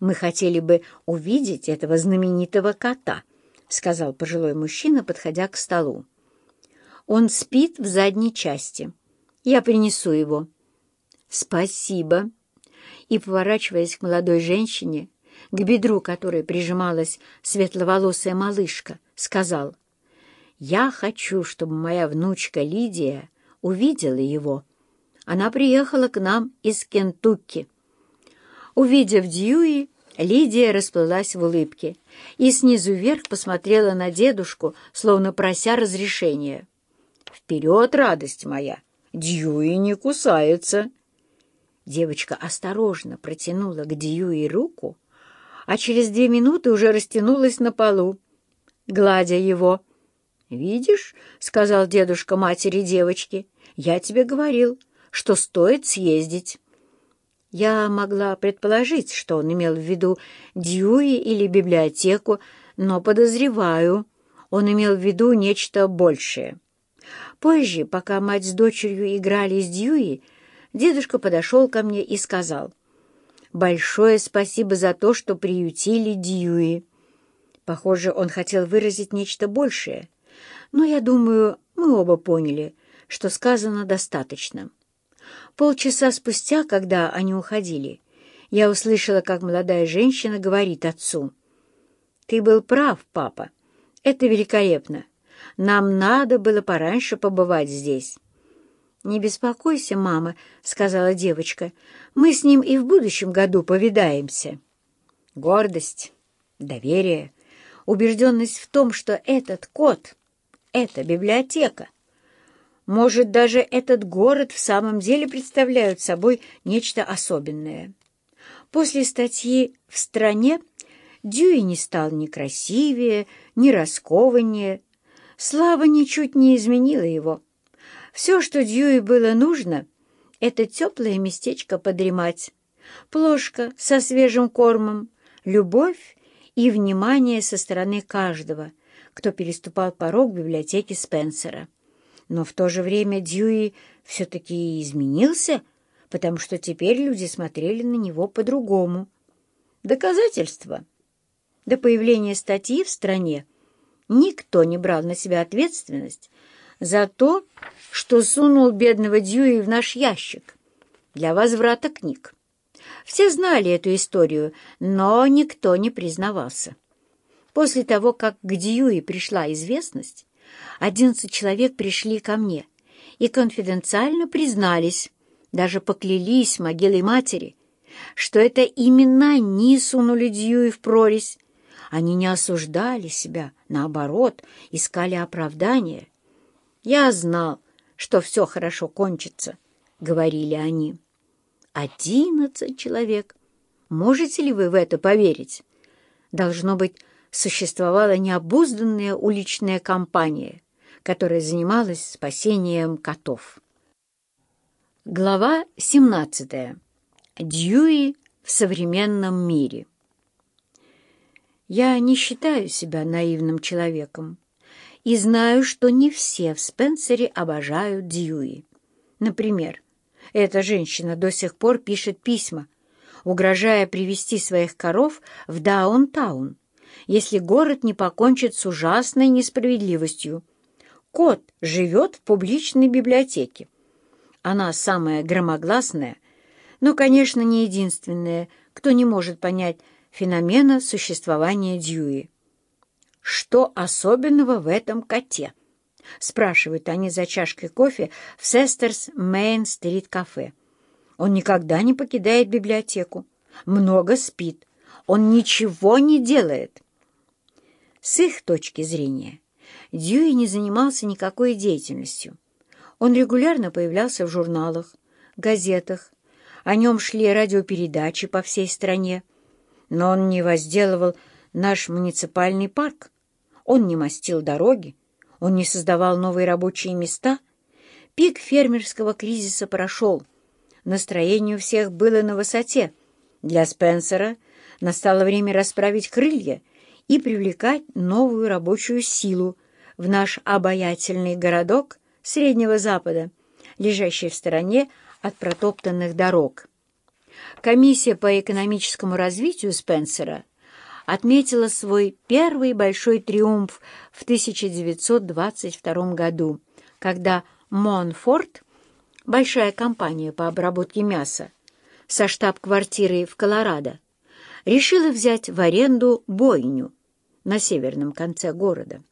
мы хотели бы увидеть этого знаменитого кота», — сказал пожилой мужчина, подходя к столу. «Он спит в задней части. Я принесу его». «Спасибо». И, поворачиваясь к молодой женщине, к бедру которой прижималась светловолосая малышка, сказал, «Я хочу, чтобы моя внучка Лидия увидела его. Она приехала к нам из Кентукки». Увидев Дьюи, Лидия расплылась в улыбке и снизу вверх посмотрела на дедушку, словно прося разрешения. «Вперед, радость моя! Дьюи не кусается!» Девочка осторожно протянула к Дьюи руку, а через две минуты уже растянулась на полу, гладя его. «Видишь, — сказал дедушка матери девочки, — я тебе говорил, что стоит съездить». Я могла предположить, что он имел в виду Дьюи или библиотеку, но подозреваю, он имел в виду нечто большее. Позже, пока мать с дочерью играли с Дьюи, дедушка подошел ко мне и сказал, «Большое спасибо за то, что приютили Дьюи». Похоже, он хотел выразить нечто большее, но, я думаю, мы оба поняли, что сказано достаточно. Полчаса спустя, когда они уходили, я услышала, как молодая женщина говорит отцу. «Ты был прав, папа. Это великолепно. Нам надо было пораньше побывать здесь». «Не беспокойся, мама», — сказала девочка. «Мы с ним и в будущем году повидаемся». Гордость, доверие, убежденность в том, что этот кот — это библиотека — может, даже этот город в самом деле представляет собой нечто особенное. После статьи «В стране» Дьюи не стал ни красивее, ни раскованнее. Слава ничуть не изменила его. Все, что Дьюи было нужно, — это теплое местечко подремать, плошка со свежим кормом, любовь и внимание со стороны каждого, кто переступал порог библиотеки Спенсера. Но в то же время Дьюи все-таки изменился, потому что теперь люди смотрели на него по-другому. Доказательства. До появления статьи в стране никто не брал на себя ответственность за то, что сунул бедного Дьюи в наш ящик для возврата книг. Все знали эту историю, но никто не признавался. После того, как к Дьюи пришла известность, Одиннадцать человек пришли ко мне и конфиденциально признались, даже поклялись могилой матери, что это именно они сунули Дьюи в прорезь. Они не осуждали себя, наоборот, искали оправдания. «Я знал, что все хорошо кончится», — говорили они. «Одиннадцать человек. Можете ли вы в это поверить? Должно быть, существовала необузданная уличная компания, которая занималась спасением котов. Глава 17. Дьюи в современном мире. Я не считаю себя наивным человеком и знаю, что не все в Спенсере обожают Дьюи. Например, эта женщина до сих пор пишет письма, угрожая привести своих коров в Даунтаун, если город не покончит с ужасной несправедливостью. Кот живет в публичной библиотеке. Она самая громогласная, но, конечно, не единственная, кто не может понять феномена существования Дьюи. «Что особенного в этом коте?» — спрашивают они за чашкой кофе в Сестерс Мейн-стрит кафе. «Он никогда не покидает библиотеку, много спит, он ничего не делает. С их точки зрения, Дьюи не занимался никакой деятельностью. Он регулярно появлялся в журналах, газетах, о нем шли радиопередачи по всей стране, но он не возделывал наш муниципальный парк, он не мастил дороги, он не создавал новые рабочие места. Пик фермерского кризиса прошел. Настроение у всех было на высоте. Для Спенсера — Настало время расправить крылья и привлекать новую рабочую силу в наш обаятельный городок Среднего Запада, лежащий в стороне от протоптанных дорог. Комиссия по экономическому развитию Спенсера отметила свой первый большой триумф в 1922 году, когда Монфорд, большая компания по обработке мяса, со штаб-квартирой в Колорадо, решила взять в аренду бойню на северном конце города.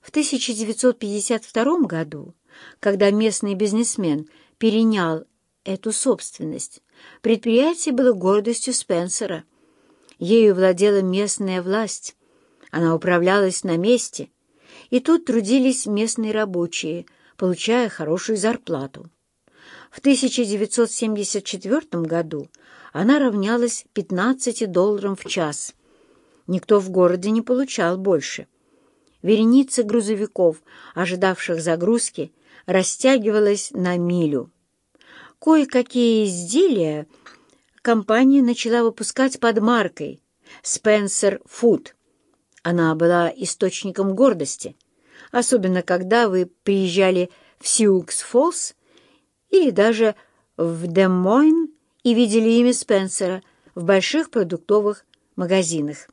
В 1952 году, когда местный бизнесмен перенял эту собственность, предприятие было гордостью Спенсера. Ею владела местная власть, она управлялась на месте, и тут трудились местные рабочие, получая хорошую зарплату. В 1974 году она равнялась 15 долларам в час. Никто в городе не получал больше. Вереница грузовиков, ожидавших загрузки, растягивалась на милю. Кое-какие изделия компания начала выпускать под маркой Spencer Food. Она была источником гордости, особенно когда вы приезжали в Сиукс-Фоллс или даже в Демойн и видели имя Спенсера в больших продуктовых магазинах.